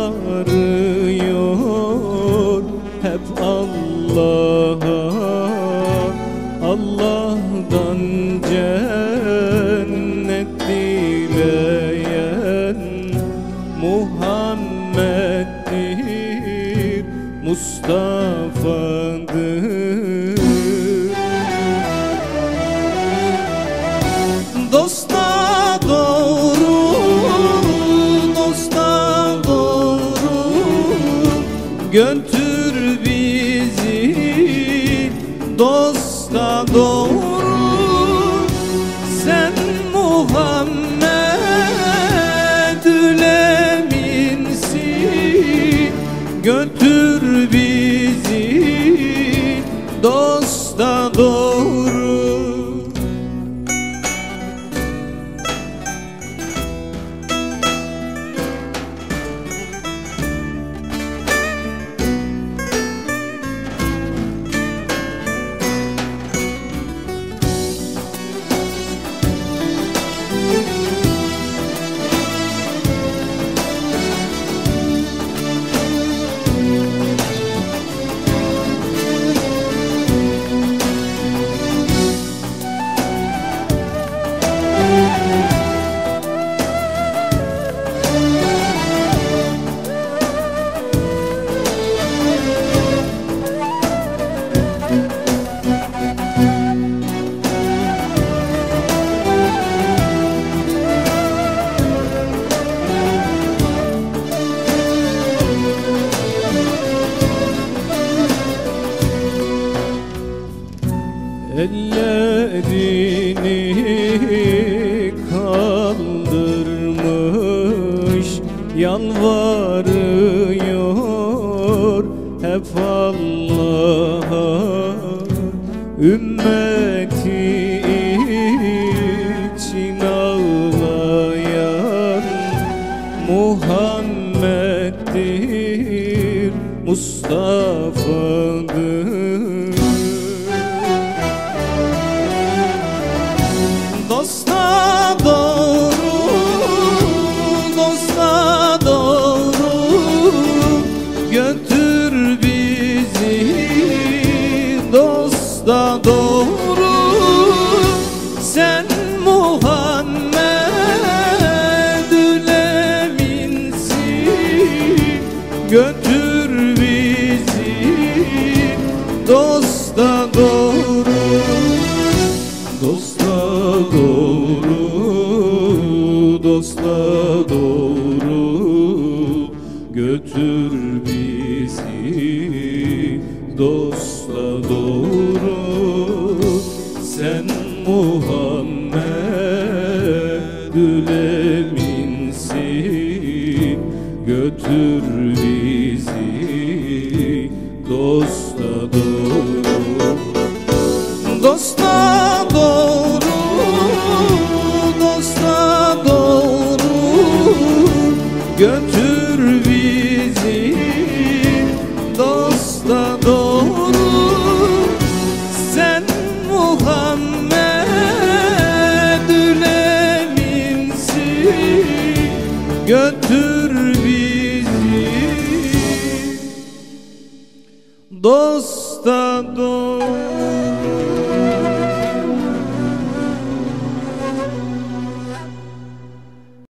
sarıyor hep Allah'a. Allah'dan cennet dileyen Muhammed'dir Mustafa Götür bizi dosta doğru Sen Muhammedül Eminsin Götür bizi dosta doğru Ellerini kaldırmış Yalvarıyor hep Allah'a. Ümmeti için ağlayan Muhammed'dir Mustafa'dır dosta doğru. Sen Muhammedül Eminsin Götür bizi dosta doğru. Dosta doğru, dosta doğru. Götür bizi dosta doğru Sen Muhammedül Eminsin Götür bizi dosta doğru. Dosta doğru, dosta doğru. Götür götür bizi. Dosta dost.